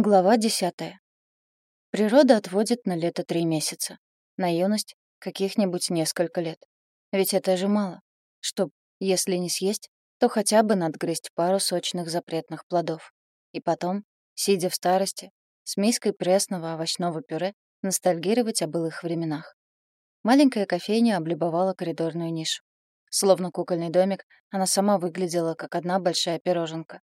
Глава десятая. Природа отводит на лето три месяца. На юность — каких-нибудь несколько лет. Ведь это же мало. Чтоб, если не съесть, то хотя бы надгрызть пару сочных запретных плодов. И потом, сидя в старости, с миской пресного овощного пюре, ностальгировать о былых временах. Маленькая кофейня облюбовала коридорную нишу. Словно кукольный домик, она сама выглядела как одна большая пироженка.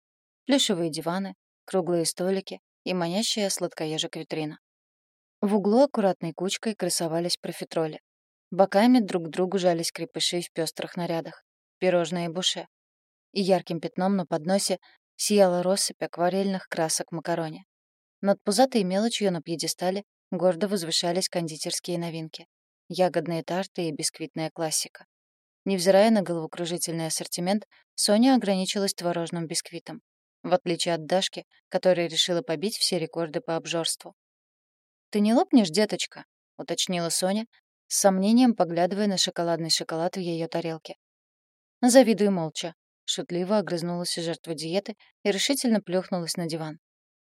Плюшевые диваны, круглые столики, и манящая сладкоежек витрина. В углу аккуратной кучкой красовались профитроли. Боками друг к другу жались крепыши в пестрых нарядах, пирожные буше. И ярким пятном на подносе сияла россыпь акварельных красок макароне. Над пузатой мелочью на пьедестале гордо возвышались кондитерские новинки. Ягодные тарты и бисквитная классика. Невзирая на головокружительный ассортимент, Соня ограничилась творожным бисквитом в отличие от Дашки, которая решила побить все рекорды по обжорству. «Ты не лопнешь, деточка?» — уточнила Соня, с сомнением поглядывая на шоколадный шоколад в ее тарелке. «Завидую молча», — шутливо огрызнулась жертва диеты и решительно плюхнулась на диван.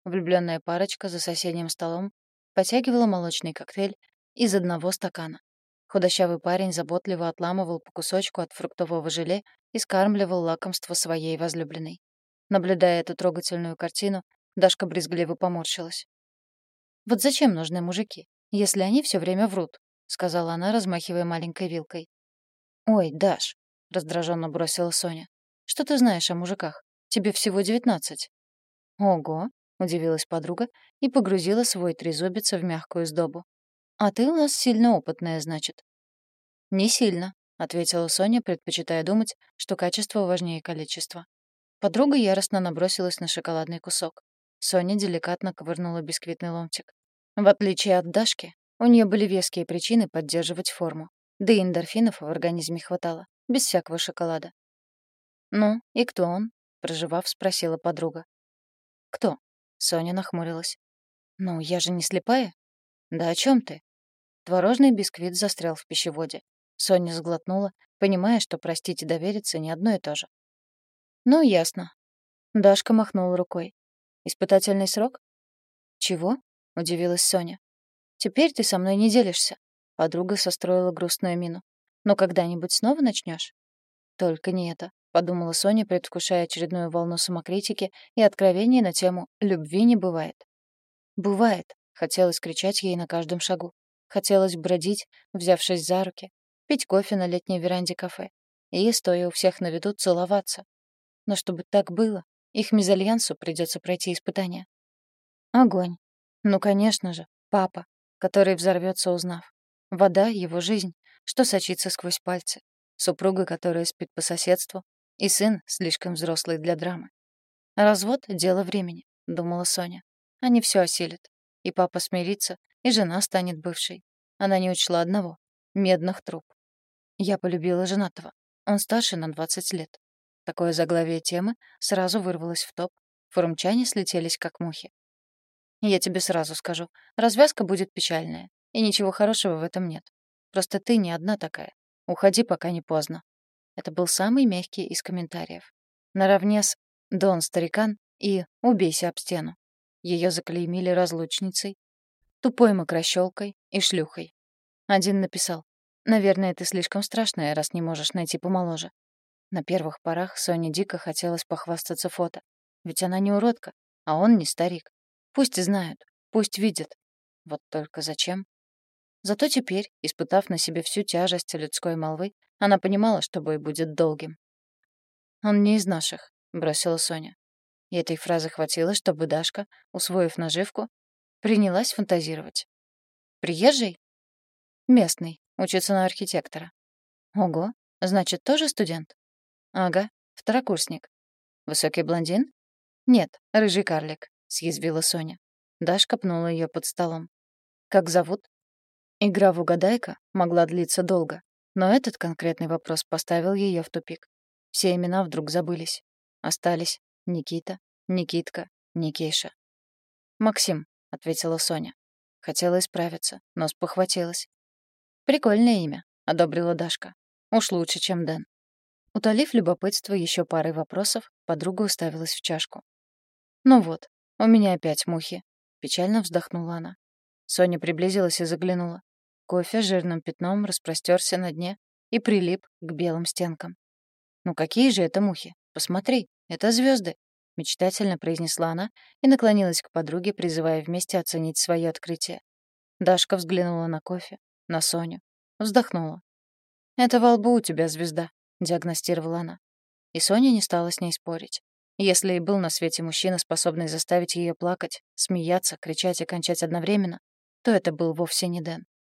Влюбленная парочка за соседним столом потягивала молочный коктейль из одного стакана. Худощавый парень заботливо отламывал по кусочку от фруктового желе и скармливал лакомство своей возлюбленной. Наблюдая эту трогательную картину, Дашка брезгливо поморщилась. «Вот зачем нужны мужики, если они все время врут?» — сказала она, размахивая маленькой вилкой. «Ой, Даш», — раздраженно бросила Соня, — «что ты знаешь о мужиках? Тебе всего девятнадцать». «Ого», — удивилась подруга и погрузила свой трезубец в мягкую сдобу. «А ты у нас сильно опытная, значит». «Не сильно», — ответила Соня, предпочитая думать, что качество важнее количества. Подруга яростно набросилась на шоколадный кусок. Соня деликатно ковырнула бисквитный ломтик. В отличие от Дашки, у нее были веские причины поддерживать форму. Да и эндорфинов в организме хватало, без всякого шоколада. «Ну, и кто он?» — проживав, спросила подруга. «Кто?» — Соня нахмурилась. «Ну, я же не слепая?» «Да о чем ты?» Творожный бисквит застрял в пищеводе. Соня сглотнула, понимая, что простить и довериться не одно и то же. «Ну, ясно». Дашка махнула рукой. «Испытательный срок?» «Чего?» — удивилась Соня. «Теперь ты со мной не делишься». Подруга состроила грустную мину. «Но когда-нибудь снова начнешь? «Только не это», — подумала Соня, предвкушая очередную волну самокритики и откровений на тему «любви не бывает». «Бывает», — хотелось кричать ей на каждом шагу. Хотелось бродить, взявшись за руки, пить кофе на летней веранде кафе и, стоя у всех на виду, целоваться, но чтобы так было, их мезальянсу придется пройти испытание. Огонь. Ну, конечно же, папа, который взорвется, узнав. Вода — его жизнь, что сочится сквозь пальцы. Супруга, которая спит по соседству. И сын, слишком взрослый для драмы. Развод — дело времени, — думала Соня. Они все осилят. И папа смирится, и жена станет бывшей. Она не учла одного — медных труб. Я полюбила женатого. Он старше на 20 лет. Такое заглавие темы сразу вырвалось в топ. Форумчане слетелись, как мухи. Я тебе сразу скажу, развязка будет печальная, и ничего хорошего в этом нет. Просто ты не одна такая. Уходи, пока не поздно. Это был самый мягкий из комментариев. Наравне с «Дон, старикан» и «Убейся об стену». Ее заклеймили разлучницей, тупой мокрощелкой и шлюхой. Один написал «Наверное, ты слишком страшная, раз не можешь найти помоложе. На первых порах Соне дико хотелось похвастаться фото. Ведь она не уродка, а он не старик. Пусть знают, пусть видят. Вот только зачем? Зато теперь, испытав на себе всю тяжесть людской молвы, она понимала, что бой будет долгим. «Он не из наших», — бросила Соня. И этой фразы хватило, чтобы Дашка, усвоив наживку, принялась фантазировать. «Приезжий?» «Местный, учится на архитектора». «Ого, значит, тоже студент?» «Ага, второкурсник». «Высокий блондин?» «Нет, рыжий карлик», — съязвила Соня. Дашка пнула ее под столом. «Как зовут?» Игра в угадайка могла длиться долго, но этот конкретный вопрос поставил ее в тупик. Все имена вдруг забылись. Остались Никита, Никитка, Никейша. «Максим», — ответила Соня. Хотела исправиться, но спохватилась. «Прикольное имя», — одобрила Дашка. «Уж лучше, чем Дэн». Утолив любопытство еще парой вопросов, подруга уставилась в чашку. «Ну вот, у меня опять мухи», Печально вздохнула она. Соня приблизилась и заглянула. Кофе жирным пятном распростерся на дне и прилип к белым стенкам. «Ну какие же это мухи? Посмотри, это звезды, мечтательно произнесла она и наклонилась к подруге, призывая вместе оценить свое открытие. Дашка взглянула на кофе, на Соню, вздохнула. «Это во лбу у тебя звезда», — диагностировала она. И Соня не стала с ней спорить. Если и был на свете мужчина, способный заставить ее плакать, смеяться, кричать и кончать одновременно, то это был вовсе не Дэн.